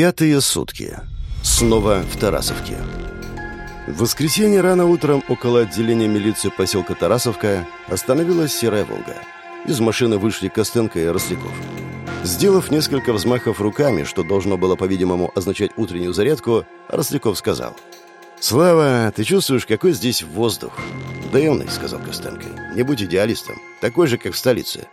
Пятые сутки. Снова в Тарасовке. В воскресенье рано утром около отделения милиции поселка Тарасовка остановилась серая «Волга». Из машины вышли Костенко и Росляков. Сделав несколько взмахов руками, что должно было, по-видимому, означать утреннюю зарядку, Росляков сказал. «Слава, ты чувствуешь, какой здесь воздух?» «Дымный», — сказал Костенко. «Не будь идеалистом. Такой же, как в столице».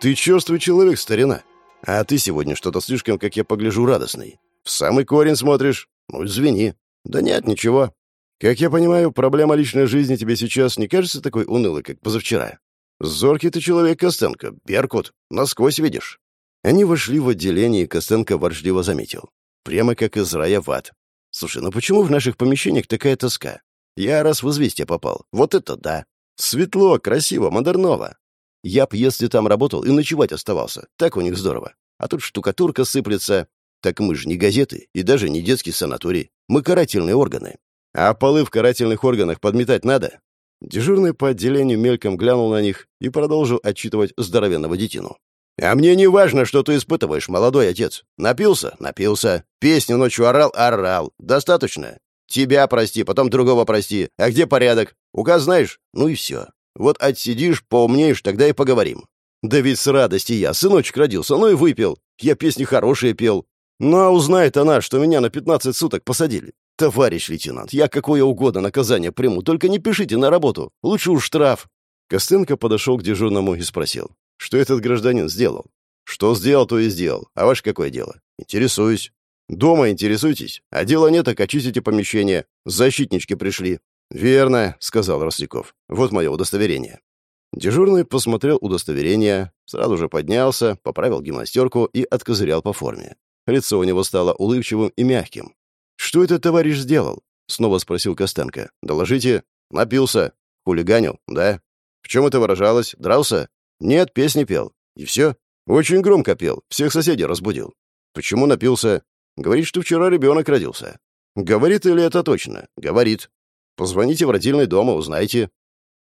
«Ты черствый человек, старина. А ты сегодня что-то слишком, как я погляжу, радостный. Самый корень смотришь. Ну, извини. Да нет, ничего. Как я понимаю, проблема личной жизни тебе сейчас не кажется такой унылой, как позавчера? Зоркий ты человек, Костенко. Беркут. Насквозь видишь. Они вошли в отделение, и Костенко ворчливо заметил. Прямо как из рая в ад. Слушай, ну почему в наших помещениях такая тоска? Я раз в известие попал. Вот это да. Светло, красиво, модерново. Я б, если там работал, и ночевать оставался. Так у них здорово. А тут штукатурка сыплется. Так мы же не газеты и даже не детский санаторий. Мы карательные органы. А полы в карательных органах подметать надо? Дежурный по отделению мельком глянул на них и продолжил отчитывать здоровенного детину. «А мне не важно, что ты испытываешь, молодой отец. Напился? Напился. Песню ночью орал? Орал. Достаточно. Тебя прости, потом другого прости. А где порядок? Указ знаешь? Ну и все. Вот отсидишь, поумнеешь, тогда и поговорим. Да ведь с радости я, сыночек родился, ну и выпил. Я песни хорошие пел. Ну а узнает она, что меня на 15 суток посадили. Товарищ лейтенант, я какое угодно наказание приму, только не пишите на работу. Лучше уж штраф. Костенко подошел к дежурному и спросил. Что этот гражданин сделал? Что сделал, то и сделал. А ваше какое дело? Интересуюсь. Дома интересуйтесь. А дела нет, так очистите помещение. Защитнички пришли. «Верно», — сказал Росляков. «Вот мое удостоверение». Дежурный посмотрел удостоверение, сразу же поднялся, поправил гимнастерку и откозырял по форме. Лицо у него стало улыбчивым и мягким. «Что этот товарищ сделал?» — снова спросил Костенко. «Доложите». «Напился». «Хулиганил?» «Да». «В чем это выражалось? Дрался?» «Нет, песни пел». «И все?» «Очень громко пел. Всех соседей разбудил». «Почему напился?» «Говорит, что вчера ребенок родился». «Говорит или это точно?» «Говорит». Позвоните в родильный дом и узнайте».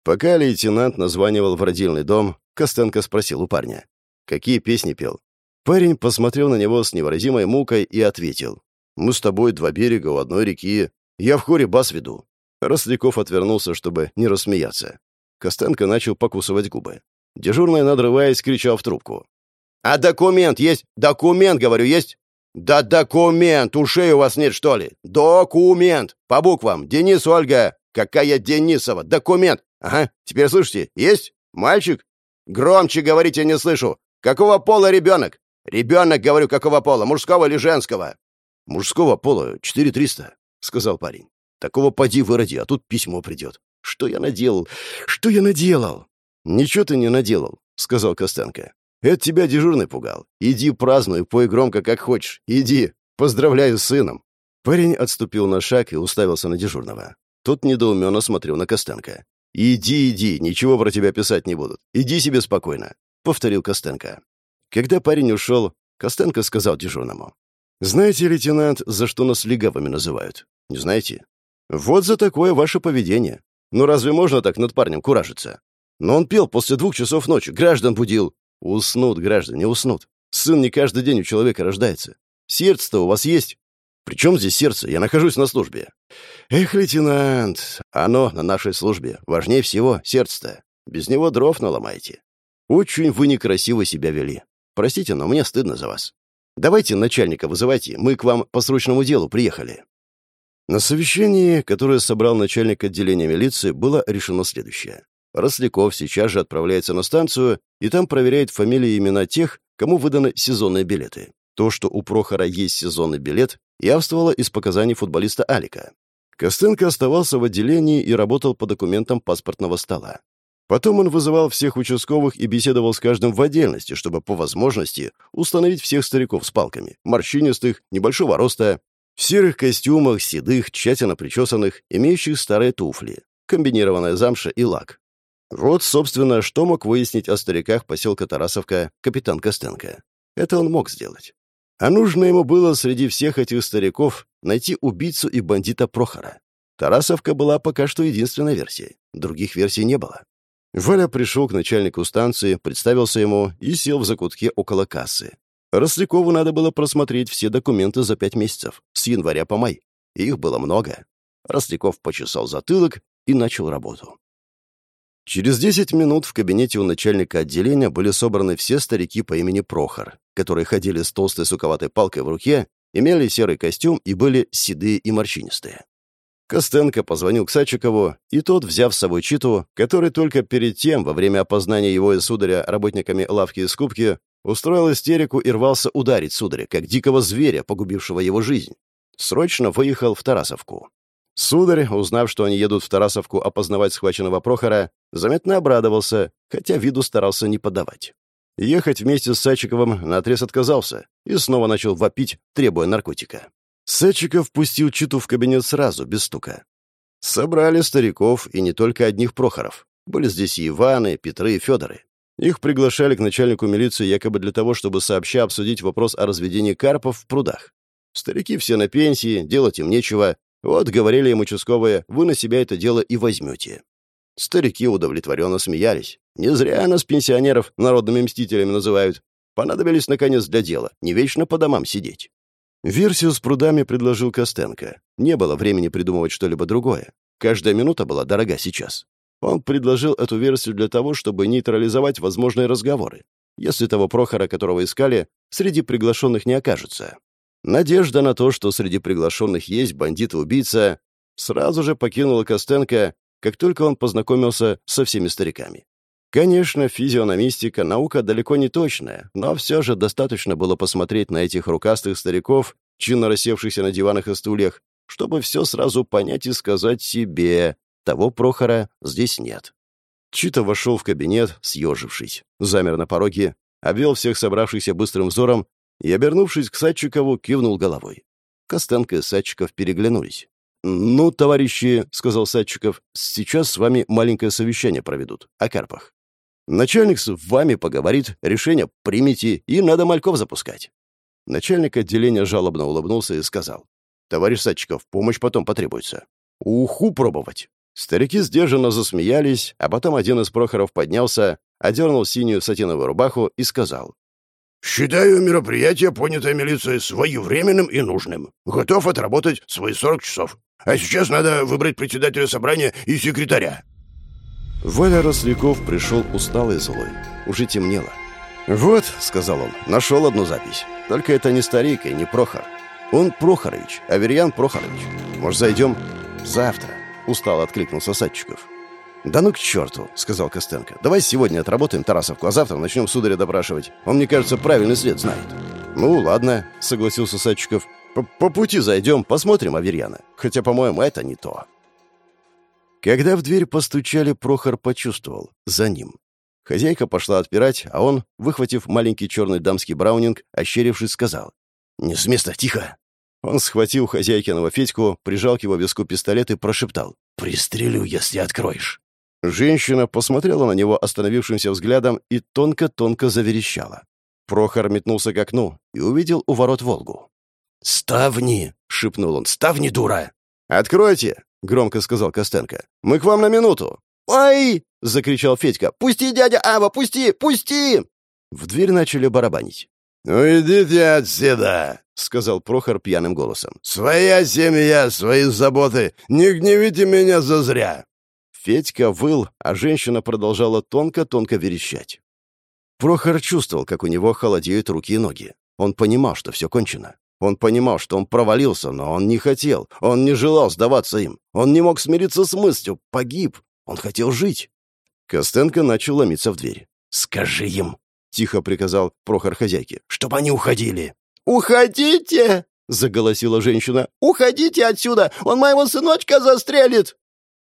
Пока лейтенант названивал в родильный дом, Костенко спросил у парня. «Какие песни пел?» Парень посмотрел на него с невыразимой мукой и ответил. «Мы с тобой два берега у одной реки. Я в хоре бас веду». Росляков отвернулся, чтобы не рассмеяться. Костенко начал покусывать губы. Дежурный, надрываясь, кричал в трубку. «А документ есть? Документ, говорю, есть? «Да документ! Ушей у вас нет, что ли? Документ! По буквам! Денис Ольга! Какая Денисова? Документ! Ага, теперь слышите? Есть? Мальчик? Громче говорите, не слышу! Какого пола ребенок? Ребенок, говорю, какого пола? Мужского или женского?» «Мужского пола, четыре триста», — сказал парень. «Такого поди выроди, а тут письмо придет. Что я наделал? Что я наделал?» «Ничего ты не наделал», — сказал Костенко. Это тебя дежурный пугал. Иди празднуй, пой громко, как хочешь. Иди. Поздравляю с сыном». Парень отступил на шаг и уставился на дежурного. Тот недоуменно смотрел на Костенко. «Иди, иди, ничего про тебя писать не будут. Иди себе спокойно», — повторил Костенко. Когда парень ушел, Костенко сказал дежурному. «Знаете, лейтенант, за что нас легавыми называют? Не знаете? Вот за такое ваше поведение. Ну разве можно так над парнем куражиться? Но он пел после двух часов ночи, граждан будил. Уснут, граждане, уснут. Сын не каждый день у человека рождается. Сердце-то у вас есть? Причем здесь сердце? Я нахожусь на службе. Эх, лейтенант, оно на нашей службе. Важнее всего сердце-то. Без него дров наломаете. Очень вы некрасиво себя вели. Простите, но мне стыдно за вас. Давайте начальника вызывайте, мы к вам по срочному делу приехали. На совещании, которое собрал начальник отделения милиции, было решено следующее. Росляков сейчас же отправляется на станцию и там проверяет фамилии и имена тех, кому выданы сезонные билеты. То, что у Прохора есть сезонный билет, явствовало из показаний футболиста Алика. Костенко оставался в отделении и работал по документам паспортного стола. Потом он вызывал всех участковых и беседовал с каждым в отдельности, чтобы по возможности установить всех стариков с палками, морщинистых, небольшого роста, в серых костюмах, седых, тщательно причесанных, имеющих старые туфли, комбинированная замша и лак. Вот, собственно, что мог выяснить о стариках поселка Тарасовка капитан Костенко. Это он мог сделать. А нужно ему было среди всех этих стариков найти убийцу и бандита Прохора. Тарасовка была пока что единственной версией. Других версий не было. Валя пришел к начальнику станции, представился ему и сел в закутке около кассы. Рослякову надо было просмотреть все документы за пять месяцев, с января по май. Их было много. Росляков почесал затылок и начал работу. Через десять минут в кабинете у начальника отделения были собраны все старики по имени Прохор, которые ходили с толстой суковатой палкой в руке, имели серый костюм и были седые и морщинистые. Костенко позвонил к Сачикову, и тот, взяв с собой Читу, который только перед тем, во время опознания его и сударя работниками лавки и скупки, устроил истерику и рвался ударить сударя, как дикого зверя, погубившего его жизнь, срочно выехал в Тарасовку. Сударь, узнав, что они едут в Тарасовку опознавать схваченного Прохора, заметно обрадовался, хотя виду старался не подавать. Ехать вместе с Сачиковым наотрез отказался и снова начал вопить, требуя наркотика. Сачиков пустил Читу в кабинет сразу, без стука. Собрали стариков, и не только одних Прохоров. Были здесь и Иваны, Петры и Федоры. Их приглашали к начальнику милиции якобы для того, чтобы сообща обсудить вопрос о разведении карпов в прудах. Старики все на пенсии, делать им нечего. Вот, говорили им участковые, вы на себя это дело и возьмете. Старики удовлетворенно смеялись. Не зря нас, пенсионеров, народными мстителями называют. Понадобились, наконец, для дела. Не вечно по домам сидеть. Версию с прудами предложил Костенко. Не было времени придумывать что-либо другое. Каждая минута была дорога сейчас. Он предложил эту версию для того, чтобы нейтрализовать возможные разговоры. Если того Прохора, которого искали, среди приглашенных не окажется. Надежда на то, что среди приглашенных есть бандит и убийца, сразу же покинула Костенко, как только он познакомился со всеми стариками. Конечно, физиономистика — наука далеко не точная, но все же достаточно было посмотреть на этих рукастых стариков, чинно рассевшихся на диванах и стульях, чтобы все сразу понять и сказать себе «того Прохора здесь нет». Чито вошел в кабинет, съежившись, замер на пороге, обвел всех собравшихся быстрым взором и, обернувшись к Садчикову, кивнул головой. Костенко и Садчиков переглянулись. «Ну, товарищи», — сказал Садчиков, — «сейчас с вами маленькое совещание проведут о карпах. Начальник с вами поговорит, решение примите, и надо мальков запускать». Начальник отделения жалобно улыбнулся и сказал. «Товарищ Садчиков, помощь потом потребуется. Уху пробовать». Старики сдержанно засмеялись, а потом один из Прохоров поднялся, одернул синюю сатиновую рубаху и сказал. «Считаю мероприятие, понятое милицией, своевременным и нужным. Готов отработать свои 40 часов. А сейчас надо выбрать председателя собрания и секретаря». Валя Росляков пришел усталый и злой. Уже темнело. «Вот», — сказал он, — «нашел одну запись. Только это не старик и не Прохор. Он Прохорович, Аверьян Прохорович. Может, зайдем?» «Завтра», — устало откликнулся Садчиков. «Да ну к черту», — сказал Костенко. «Давай сегодня отработаем Тарасовку, а завтра начнем сударя допрашивать. Он, мне кажется, правильный след знает». «Ну, ладно», — согласился Садчиков. По пути зайдем, посмотрим Аверьяна. Хотя, по-моему, это не то. Когда в дверь постучали, Прохор почувствовал. За ним. Хозяйка пошла отпирать, а он, выхватив маленький черный дамский браунинг, ощерившись, сказал. «Не с места, тихо!» Он схватил хозяйкиного Федьку, прижал к его виску пистолет и прошептал. «Пристрелю, если откроешь!» Женщина посмотрела на него остановившимся взглядом и тонко-тонко заверещала. Прохор метнулся к окну и увидел у ворот Волгу. «Ставни!» — шепнул он. «Ставни, дура!» «Откройте!» — громко сказал Костенко. «Мы к вам на минуту!» «Ой!» — закричал Федька. «Пусти, дядя Ава, пусти! Пусти!» В дверь начали барабанить. «Уйдите отсюда!» — сказал Прохор пьяным голосом. «Своя семья, свои заботы! Не гневите меня зазря!» Федька выл, а женщина продолжала тонко-тонко верещать. Прохор чувствовал, как у него холодеют руки и ноги. Он понимал, что все кончено. Он понимал, что он провалился, но он не хотел. Он не желал сдаваться им. Он не мог смириться с мыслью. Погиб. Он хотел жить. Костенко начал ломиться в дверь. «Скажи им», — тихо приказал Прохор хозяйке, — «чтобы они уходили». «Уходите!» — заголосила женщина. «Уходите отсюда! Он моего сыночка застрелит!»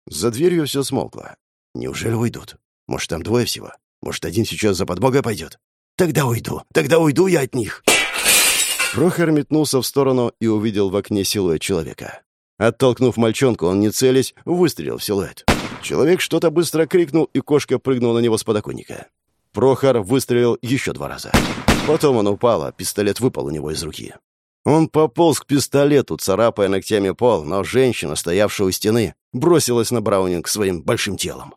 За дверью все смолкло. Неужели уйдут? Может, там двое всего? Может, один сейчас за подмогой пойдет? Тогда уйду. Тогда уйду я от них. Прохор метнулся в сторону и увидел в окне силуэт человека. Оттолкнув мальчонку, он, не целясь, выстрелил в силуэт. Человек что-то быстро крикнул, и кошка прыгнула на него с подоконника. Прохор выстрелил еще два раза. Потом он упал, а пистолет выпал у него из руки. Он пополз к пистолету, царапая ногтями пол, но женщина, стоявшая у стены, бросилась на Браунинг своим большим телом.